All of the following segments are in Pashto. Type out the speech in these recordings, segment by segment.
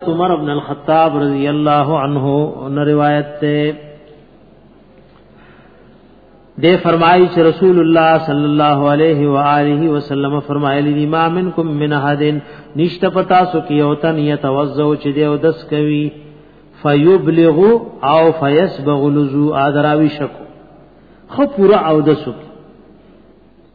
عمر ابن الخطاب رضی اللہ عنہ نے روایت تے دے فرمائی چھ رسول اللہ صلی اللہ علیہ وآلہ وسلم فرمائے لی ما منکم من احدن نشت پتا سو کیو تن یتوزو چھ دے او دس کوی فیبلغ او فیسبغ لزو آدراوی شکو خو پورا او دسو کی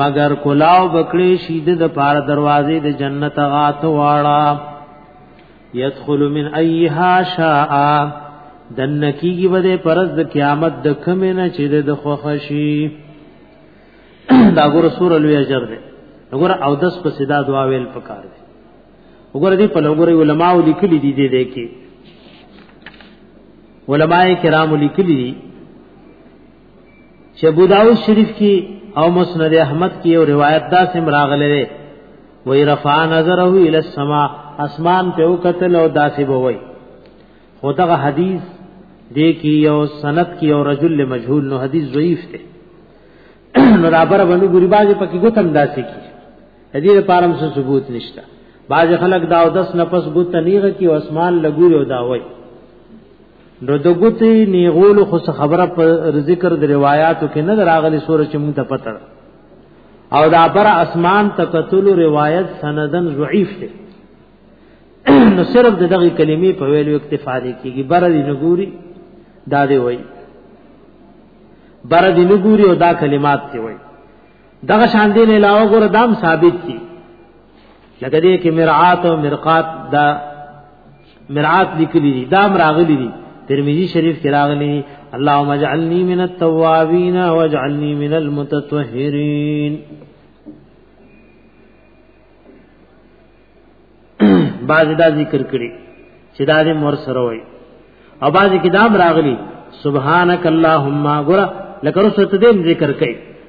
مگر کلاو بکړې شي د پار دروازې د جنت غات واړه يدخل من ايها شاء دنکیږي بده پرز د قیامت د کمه نه چې د خوښشي دا ګور سور لوی اجر ده وګور او دس په صدا دعا ویل پکار دي وګور دي په لګور علماء لیکلي دي دې دې کې علماء کرام لیکلي دي چې ابو داود شریف کې او مسند احمد کې یو روایت دا سم راغلی دی وی رفع نظره الى السماء اسمان په وکتل او داسې بوي خو دغه حدیث دې کې یو سند کې یو رجل مجهول نو حدیث ضعیف دی نو رابر باندې ګوري باز پکې ګوتم داسې کی دې لپاره څه ثبوت نشته باز خلک دا او دس نفس ګوت نیغه کی او اسمان لګوري او دا وای نو د ګوتې نیغول خو خبره په ذکر د روایتو کې نه راغلي سور چې مونږ ته پته او دا بر اسمان تکتل روایت سندن ضعیف دی نو صرف د دغه کلمې په ویلو اکتفا دي کیږي بر دې نګوري دا دی وای بر دې نګوري او دا کلمات دی وای دغه شان دې نه علاوه ګور دام ثابت دي لکه دې کې مرعات او مرقات دا مرعات لیکلی دی دام راغلی دی ترمذی شریف کې راغلی دی اللهم اجعلنی من التوابین واجعلنی من المتطهرین بعض دا ذکر کړي چې دا دې مور سره وای او بعض کې دام راغلی سبحانك اللهم ګور لکه رسول ته دې ذکر کړي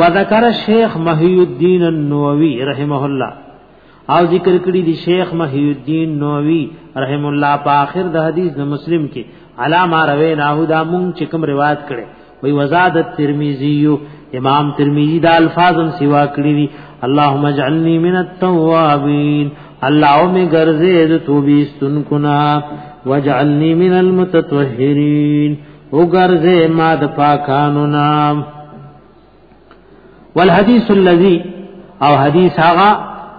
وذکر شیخ محی الدین النووی رحمه الله او ذکر کړی دی شیخ محی الدین نووی رحم الله په اخر د حدیث د مسلم کې علامه روي نه دا مونږ چې کوم روایت کړي وی وزاد الترمذی امام ترمذی دا الفاظم سوا کړی دي اللهم اجعلنی من التوابین الله او می ګرځې د توبې استن کنا واجعلنی من المتطهرین وګرځه ما د پاکانو نام والحديث الذي او حدیث هغه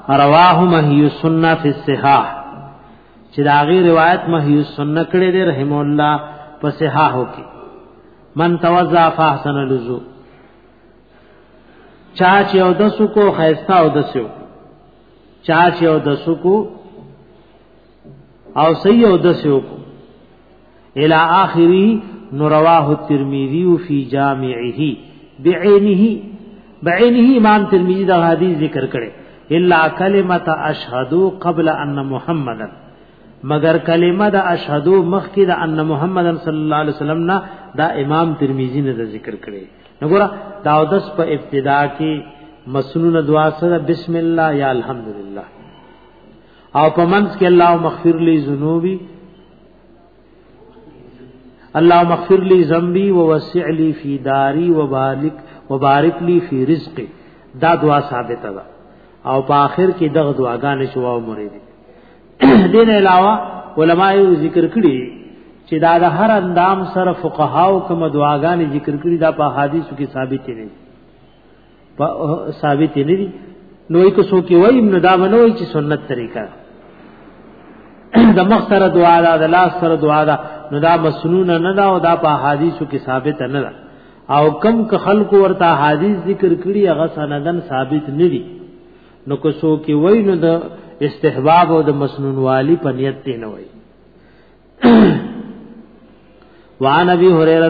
رواه مهي السنه في الصحاح چې دا غي روایت مهي السنه کړي دي رحم الله په صحاح کې من توزع فاحسن الوضو چا چې او د سکو خيستا او د سو چا چې او د سکو او صحیح او دسه وکړو الى اخره نو رواه الترمذی فی جامعه بعینه بعینه امام ترمذی دا حدیث ذکر کړي الا کلمه اشهد قبل ان محمدن مگر کلمه د اشهد مخکې د ان محمد صلی الله علیه وسلم نه دا امام ترمذی نه ذکر کړي نګورا دا داودس په ابتدا کې مسنون دعا سره بسم الله یا الحمدلله او په منځ کې الله مغفر لي ذنوبي الله مغفر لي ذنبي ووسع لي في داري وبارك وبارك لي في رزقي دا دعا ثابته ده او په آخر کې دغه دعاګانې شو او مرید دین علاوه علما یې ذکر کړی چې دا د هر اندام سره فقهاو کوم دعاګانې ذکر کړی دا په حدیثو کې ثابت دي ثابت نه دي نو یې کو سو کې وای نو دا بنوي چې سنت طریقه د مخ سره دعا دا د لاس سره دعا دا نو دا مسنون نه دا او دا په حدیثو کې ثابت نه ده او کم ک خلق ورته حدیث ذکر کړي هغه سندن ثابت نه دي نو کو سو کې وای نو د استحباب او د مسنون والی په نیت نه وای وعن ابي هريره